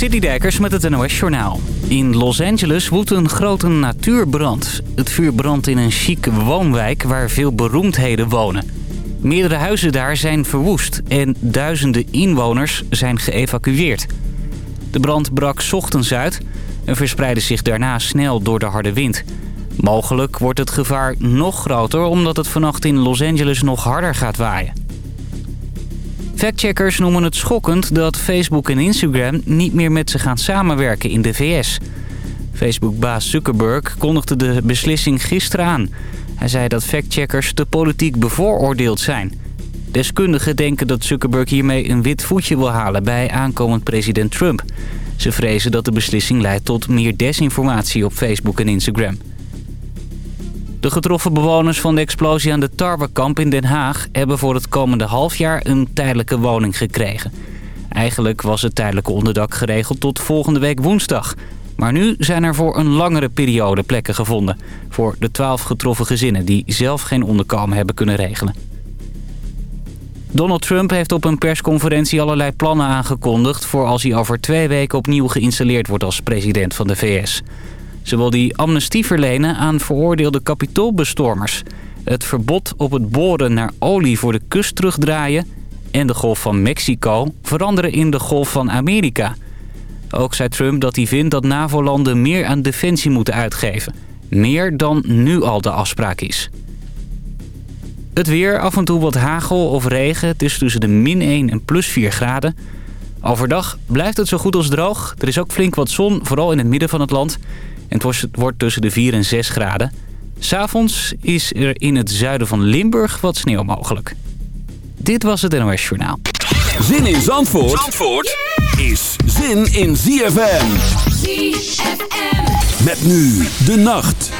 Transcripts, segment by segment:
Citydijkers met het NOS Journaal. In Los Angeles woedt een grote natuurbrand. Het vuur brandt in een chique woonwijk waar veel beroemdheden wonen. Meerdere huizen daar zijn verwoest en duizenden inwoners zijn geëvacueerd. De brand brak ochtends uit en verspreidde zich daarna snel door de harde wind. Mogelijk wordt het gevaar nog groter omdat het vannacht in Los Angeles nog harder gaat waaien. Factcheckers noemen het schokkend dat Facebook en Instagram niet meer met ze gaan samenwerken in de VS. Facebook-baas Zuckerberg kondigde de beslissing gisteren aan. Hij zei dat factcheckers te politiek bevooroordeeld zijn. Deskundigen denken dat Zuckerberg hiermee een wit voetje wil halen bij aankomend president Trump. Ze vrezen dat de beslissing leidt tot meer desinformatie op Facebook en Instagram. De getroffen bewoners van de explosie aan de Tarwekamp in Den Haag... hebben voor het komende halfjaar een tijdelijke woning gekregen. Eigenlijk was het tijdelijke onderdak geregeld tot volgende week woensdag. Maar nu zijn er voor een langere periode plekken gevonden... voor de twaalf getroffen gezinnen die zelf geen onderkomen hebben kunnen regelen. Donald Trump heeft op een persconferentie allerlei plannen aangekondigd... voor als hij over twee weken opnieuw geïnstalleerd wordt als president van de VS... Ze wil die amnestie verlenen aan veroordeelde kapitoolbestormers. Het verbod op het boren naar olie voor de kust terugdraaien... en de Golf van Mexico veranderen in de Golf van Amerika. Ook zei Trump dat hij vindt dat NAVO-landen meer aan defensie moeten uitgeven. Meer dan nu al de afspraak is. Het weer, af en toe wat hagel of regen. Het tussen de min 1 en plus 4 graden. Overdag blijft het zo goed als droog. Er is ook flink wat zon, vooral in het midden van het land. En het wordt tussen de 4 en 6 graden. S'avonds is er in het zuiden van Limburg wat sneeuw mogelijk. Dit was het NOS Journaal. Zin in Zandvoort, Zandvoort is zin in ZFM. ZFM. Met nu de nacht.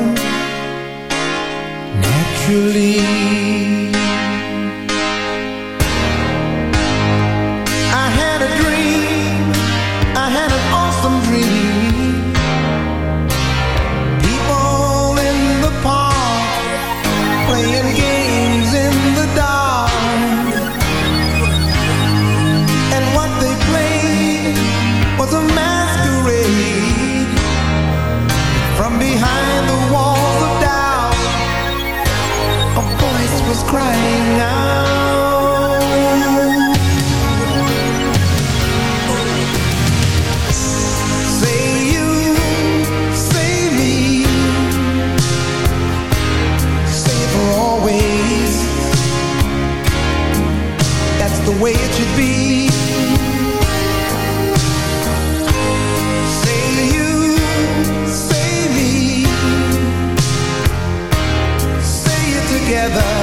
together.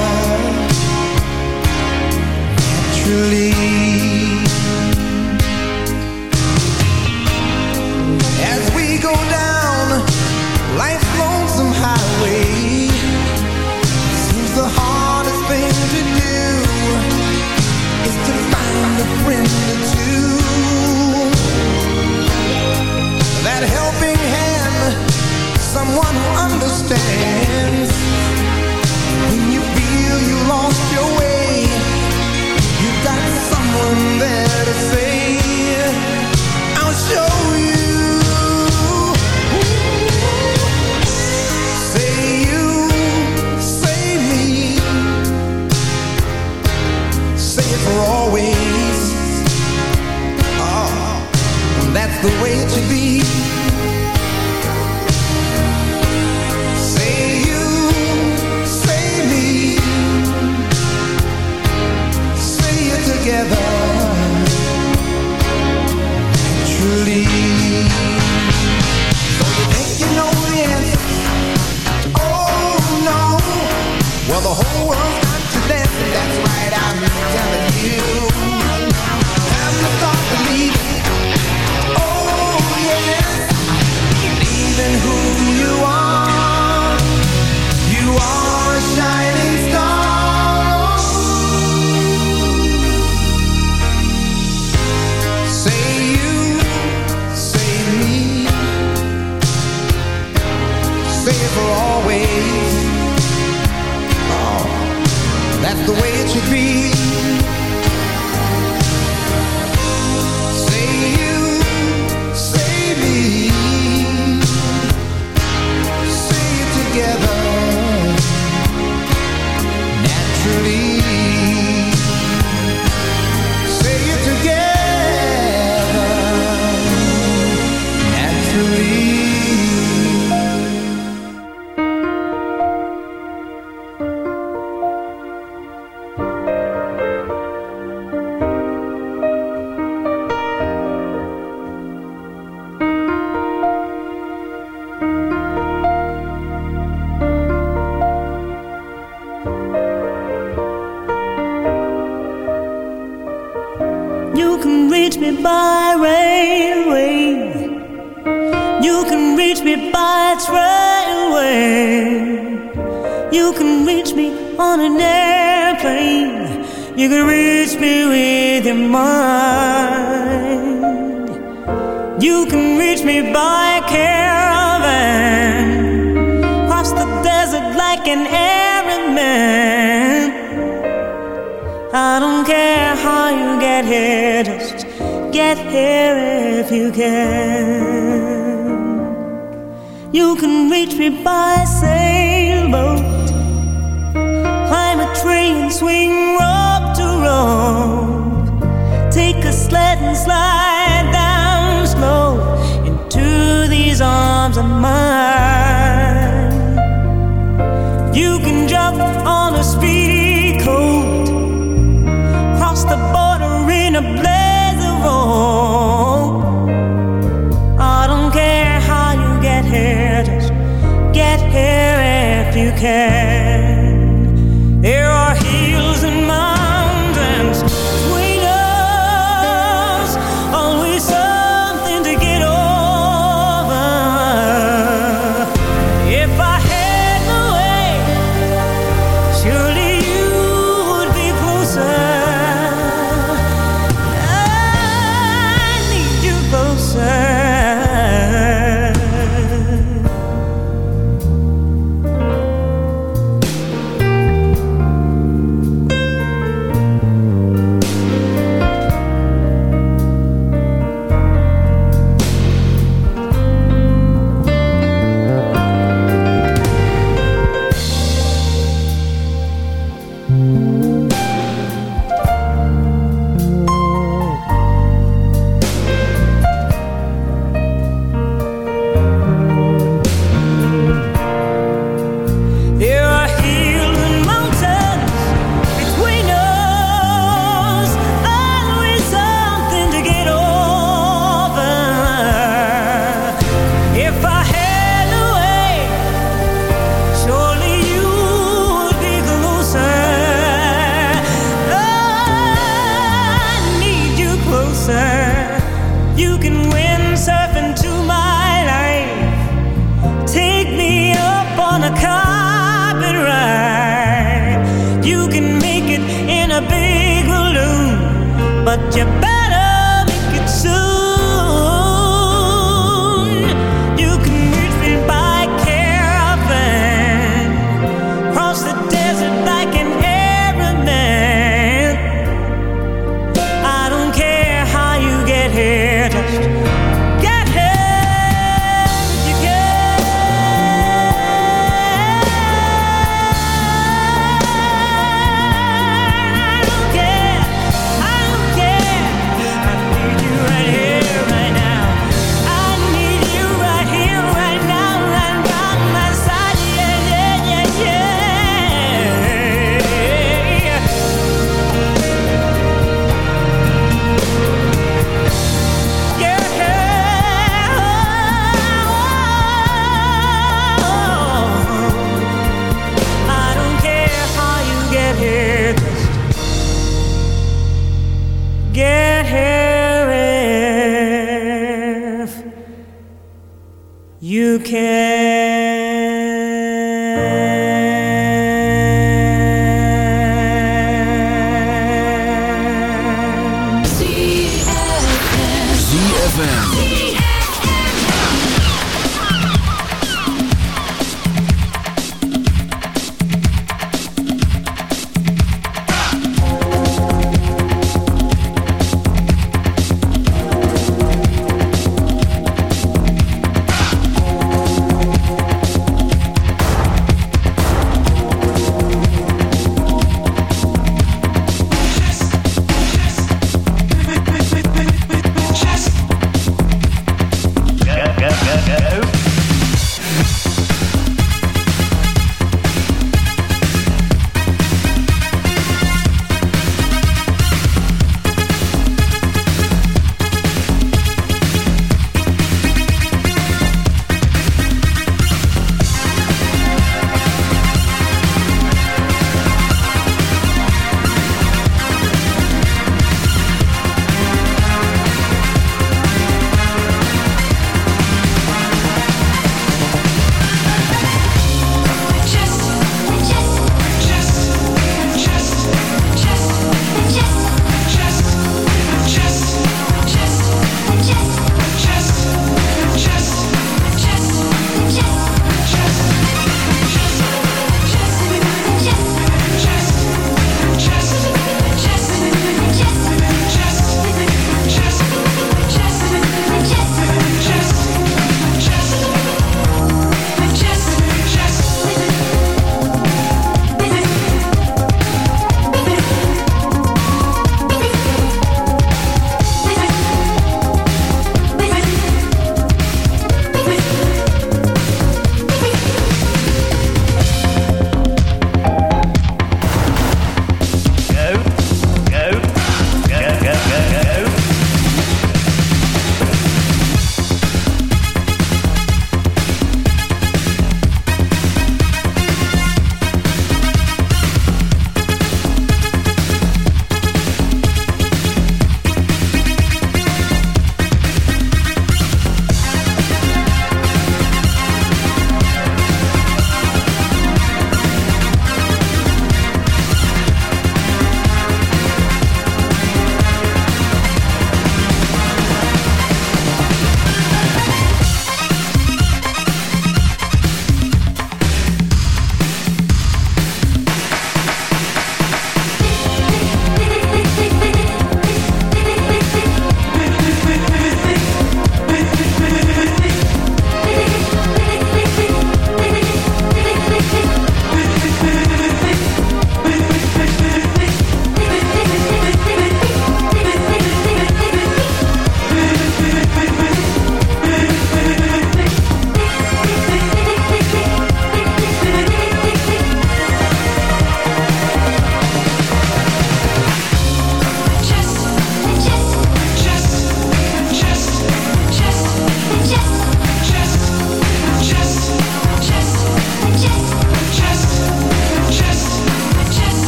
quer.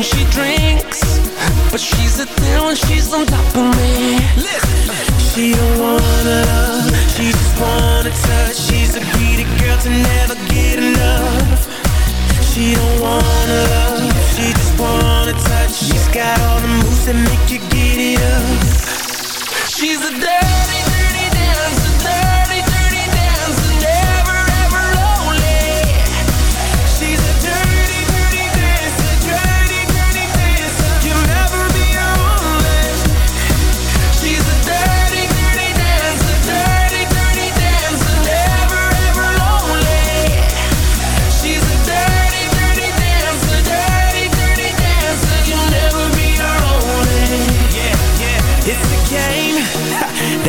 When she drinks, but she's a ten when she's on top of me. She don't wanna love, she just wanna touch. She's a greedy girl to never get enough. She don't wanna love, she just wanna touch. She's got all the moves that make you get it up. She's a dirty,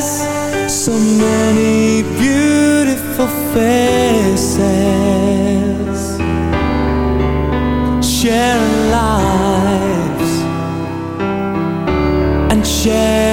Has so many beautiful faces. Sharing lives and sharing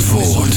Zandvoort.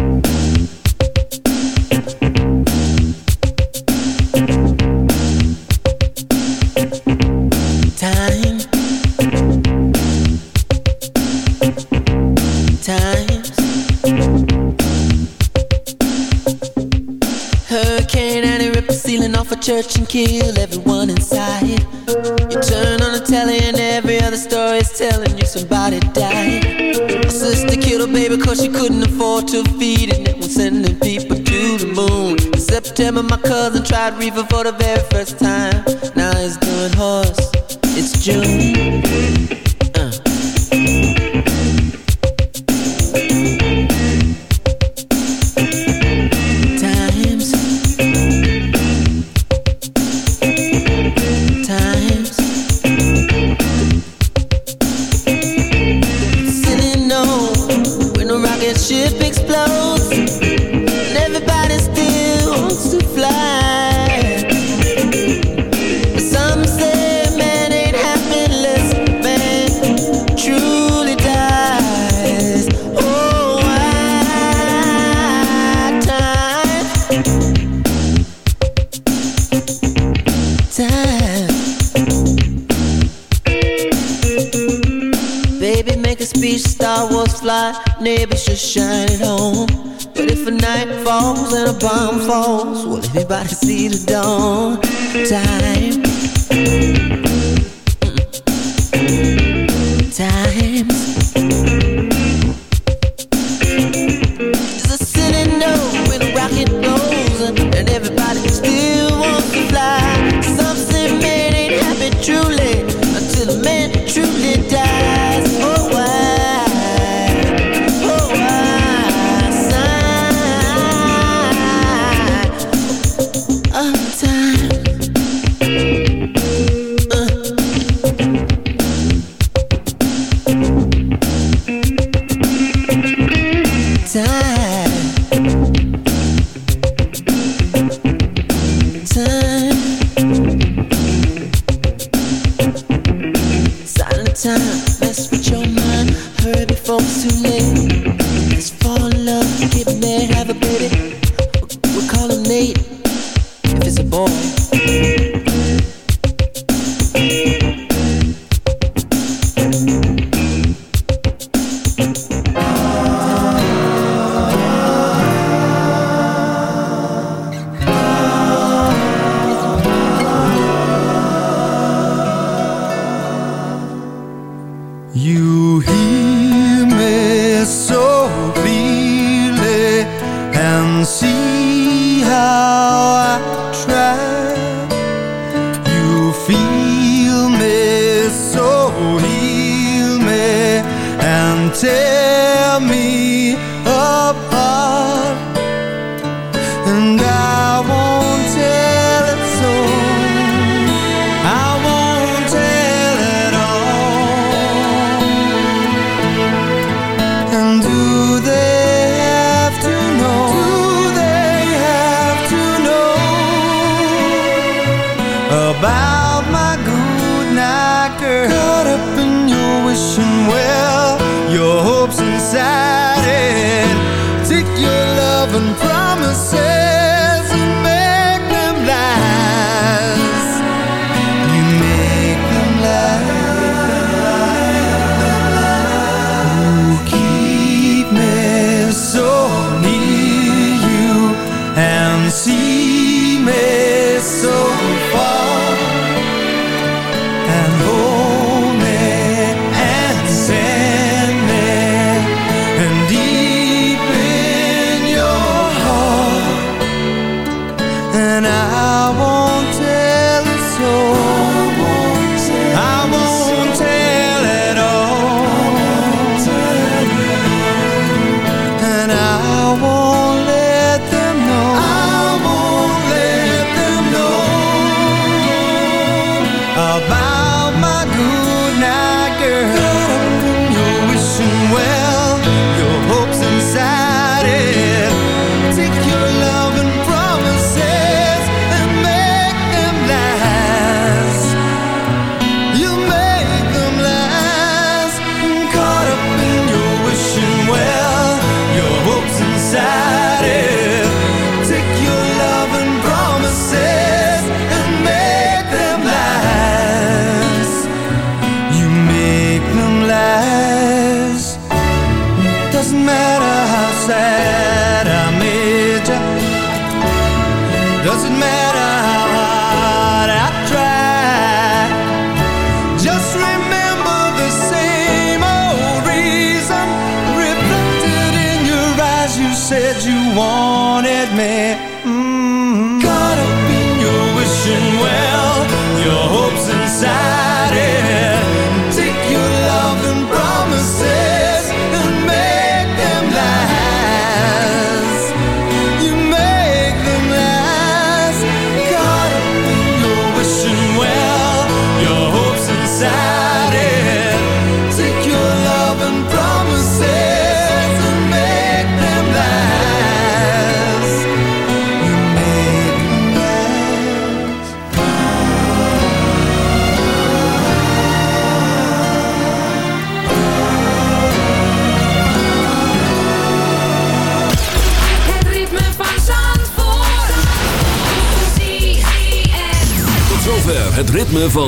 Search and kill everyone inside. You turn on the telly and every other story's telling you somebody died. My sister killed her baby cause she couldn't afford to feed it. And we're sending people to the moon. In September, my cousin tried reefer for the very first time. Now he's doing horse. It's June. ship explodes. Everybody see the dawn.